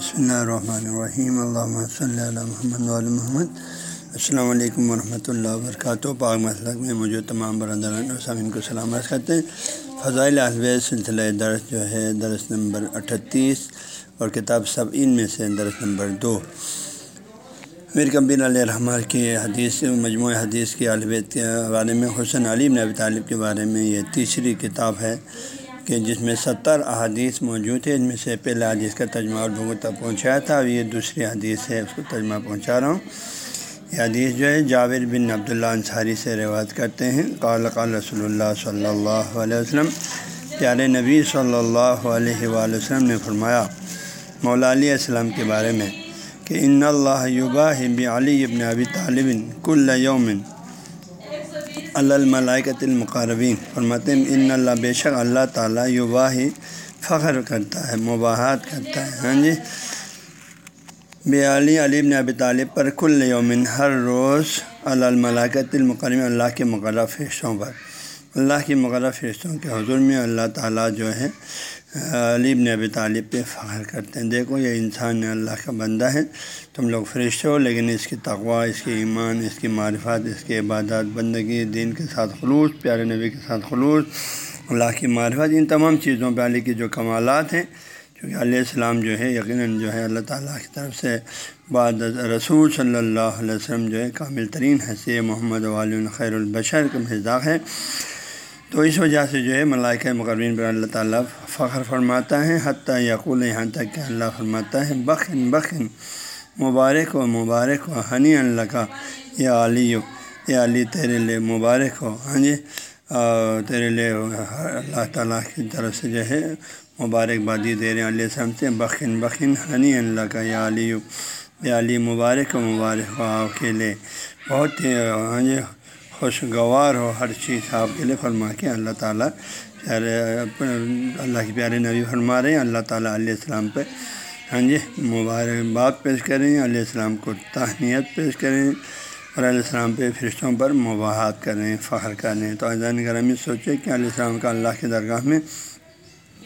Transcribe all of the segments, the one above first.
بسم اللہ الرحمن الرحیم اللہ صلی اللہ محمد علیہ محمد السلام علیکم ورحمۃ اللہ وبرکاتہ پاک مسلک میں موجود تمام برادران اور سامعین کو سلامت کرتے ہیں۔ فضائل الوید سلسلہ درس جو ہے، درس نمبر اٹھتیس اور کتاب سب ان میں سے درس نمبر دو۔ میر کبیر علیہ رحمٰ کی حدیث، مجموعہ حدیث کی الوید کے بارے میں، حسن علی نبی طالب کے بارے میں یہ تیسری کتاب ہے۔ کہ جس میں ستر احادیث موجود ہے ان میں سے پہلے حدیث کا ترجمہ اور لوگوں تک پہنچایا تھا، اب یہ دوسری حدیث ہے، اس کو ترجمہ پہنچا رہا ہوں۔ یہ حدیث جو ہے جاوید بن عبداللہ انصاری سے روایت کرتے ہیں۔ قال قال رسول اللہ صلی اللہ علیہ وسلم، پیارے نبی صلی اللہ علیہ وآلہ وسلم نے فرمایا، مولا علیہ السلام کے بارے میں کہ، ان اللہ یوبا علی ابن ابی طالب کل یومن الملائکت المقربین۔ فرماتے ہیں، ان اللہ بے شک اللہ تعالیٰ یواہ ہی فخر کرتا ہے مباحت کرتا ہے۔ ہاں جی۔ بیالی علی علی نے ابی طالب پر کل یومن ہر روز الملاکت المقرم اللہ کے مقرر فرشتوں پر۔ اللہ کے مقرر فرشتوں کے حضور میں اللہ تعالیٰ جو ہے علی ابن ابی طالب پہ فخر کرتے ہیں۔ دیکھو، یہ انسان اللہ کا بندہ ہے۔ تم لوگ فرشتے ہو، لیکن اس کی تقوا اس کے ایمان، اس کی معرفت، اس کی عبادت، بندگی، دین کے ساتھ خلوص، پیارے نبی کے ساتھ خلوص، اللہ کی معرفت، ان تمام چیزوں پہ علی کی جو کمالات ہیں۔ کیونکہ علیہ السلام جو ہے، یقیناً جو ہے، اللہ تعالیٰ کی طرف سے بعد رسول صلی اللہ علیہ وسلم جو ہے، کامل ترین حسی محمد وال خیر البشر کا مزاق ہے۔ تو اس وجہ سے جو ہے ملائکہ مقربین پر اللہ تعالیٰ فخر فرماتا ہے، حتیٰ یقول یہاں تک کہ اللہ فرماتا ہے، بخن بخن، مبارک ہو مبارک ہو ہنی اللہ کا یا علی یہ علی تیرے لے مبارک ہو۔ ہاں جی تیرے لے اللہ تعالیٰ کی طرف سے جو ہے مبارک بادی دے رہے ہیں۔ علیہ السلام سے بخن بخن، ہنی اللہ کا یا علی یا علی مبارک ہو مبارک ہو آپ کے لیے بہت ہاں جی خوشگوار ہو ہر چیز آپ کے لیے فرما کے اللہ تعالیٰ پیارے، اللہ کے پیارے نبی فرما رہے ہیں، اللہ تعالیٰ علیہ السلام پہ ہاں جی مبارکباد پیش کریں، علیہ السلام کو تہنیت پیش کریں اور علیہ السلام پہ فرشتوں پر مباحت کریں، فخر کریں۔ تو اذان گرامی سوچے کہ علیہ السلام کا اللہ کی درگاہ میں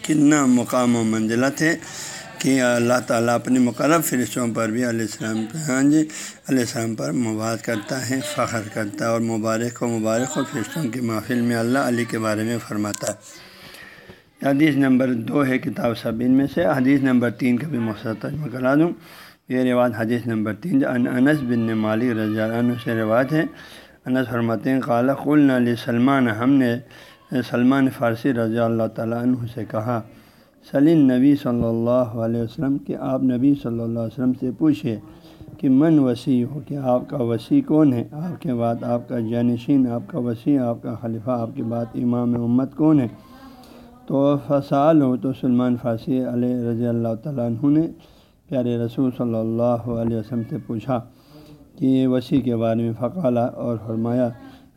کتنا مقام و منزلت ہے۔ کہ اللہ تعالیٰ اپنی مقرب فرشتوں پر بھی علیہ السلام پہ ہاں جی علیہ السلام پر مباد کرتا ہے، فخر کرتا ہے اور مبارک و مبارک و فرشتوں کی محفل میں اللہ علی کے بارے میں فرماتا ہے۔ حدیث نمبر دو ہے کتاب سبین میں سے۔ حدیث نمبر تین کا بھی مقصد تجمہ کرا دوں۔ یہ رواج حدیث نمبر تین ان انس بن مالک رضی عنہ سے رواج ہے۔ انس فرماتے ہیں، قال قلن سلمان ہم نے سلمان فارسی رضی اللہ تعالیٰ عنہ سے کہا سلیم نبی صلی اللہ علیہ وسلم کہ آپ نبی صلی اللہ علیہ وسلم سے پوچھے کہ من وسیع ہو کہ آپ کا وسیع کون ہے؟ آپ کے بعد آپ کا جانشین، آپ کا وسیع، آپ کا خلیفہ، آپ کے بعد امام امت کون ہے؟ تو فصال ہو تو سلمان فارسی علیہ رضی اللہ تعالیٰ عنہ نے پیارے رسول صلی اللہ علیہ وسلم سے پوچھا کہ وسیع کے بارے میں فقالہ اور فرمایا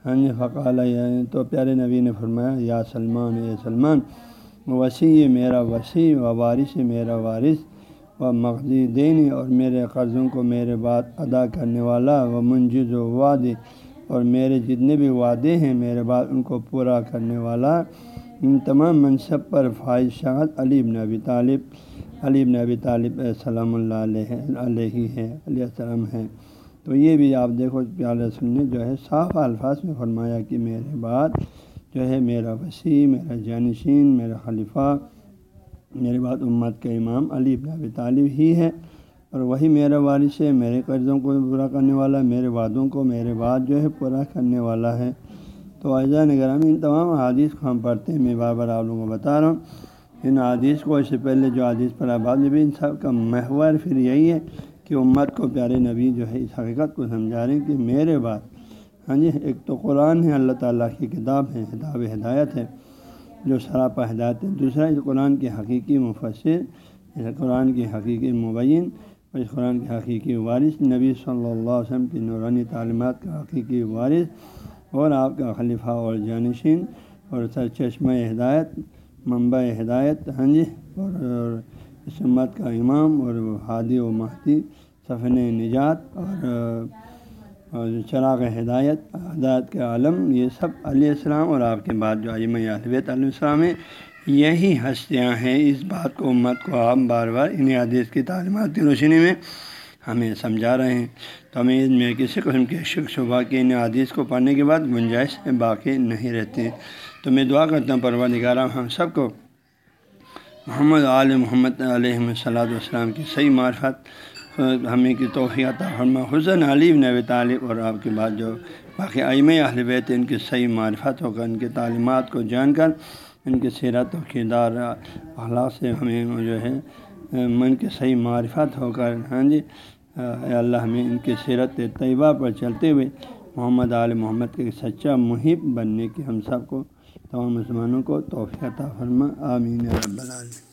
ہاں جی فقالہ یعنی تو پیارے نبی نے فرمایا، یا سلمان، اے سلمان وسیع میرا، وسیع و وارث میرا وارث و مغزی دینی اور میرے قرضوں کو میرے بات ادا کرنے والا و منجز و وعدے اور میرے جتنے بھی وعدے ہیں میرے بات ان کو پورا کرنے والا ان تمام منصب پر فائز شاہد علی بن ابی طالب، علی بن ابی طالب سلام اللہ علیہ علیہ ہے، علیہ السلام ہے تو یہ بھی آپ دیکھو پیارے سننے جو ہے، صاف الفاظ میں فرمایا کہ میرے بات جو ہے میرا وسیع، میرا جانشین، میرا خلیفہ، میرے بعد امت کا امام علی ابن ابی طالب ہی ہے اور وہی میرا وارث ہے، میرے قرضوں کو پورا کرنے والا، میرے وعدوں کو میرے بعد جو ہے پورا کرنے والا ہے۔ تو اعضاء نگرام ان تمام حادث کو ہم پڑھتے ہیں، میں بار بار آپ لوگوں کو بتا رہا ہوں۔ ان حادث کو اس سے پہلے جو حادث پر آباد بھی ان سب کا محور پھر یہی ہے کہ امت کو پیارے نبی جو ہے اس حقیقت کو سمجھا رہے ہیں کہ میرے بعد ہاں جی ایک تو قرآن ہے، اللہ تعالیٰ کی کتاب ہے، کتاب ہدایت ہے، جو سراپا ہدایت ہے۔ دوسرا اس قرآن کے حقیقی مفسر اس قرآن کی حقیقی مبین اور اس قرآن کے حقیقی وارث۔ نبی صلی اللہ علیہ وسلم کی نورانی تعلیمات کا حقیقی وارث اور آپ کا خلیفہ اور جانشین اور سر چشمہ ہدایت، منبع ہدایت ہاں جی اور اسمت کا امام اور ہادی و مہدی سفن نجات اور اور جو چراغ ہدایت ہدایت کے عالم، یہ سب علیہ السلام اور آپ کے بعد جو عجم علیہ علیہ السلام ہے یہی ہستیاں ہیں۔ اس بات کو، امت کو آپ بار بار انہیں حدیث کی تعلیمات کی روشنی میں ہمیں سمجھا رہے ہیں۔ تو ہمیں اس میں کسی قسم کے شک، شبہ کے ان حدیث کو پڑھنے کے بعد گنجائش باقی نہیں رہتی۔ تو میں دعا کرتا ہوں پروا نگارہ ہم سب کو محمد عال محمد علیہ صلاح والسلام کی صحیح معرفت ہمیں کی توفیع فرما۔ حسن علی نب طالب اور آپ کے بعد جو باقی علم اہل بیت ان کی صحیح معرفت ہو کر ان کی تعلیمات کو جان کر، ان کی سیرت و کردار اخلاق سے ہمیں جو ہے، من کے صحیح معرفت ہو کر ہاں جی اللہ ہمیں ان کی سیرت طیبہ پر چلتے ہوئے محمد عال محمد کے سچا محب بننے کی ہم سب کو، تمام مسلمانوں کو توفیع فرما۔ آمین رب العالمین۔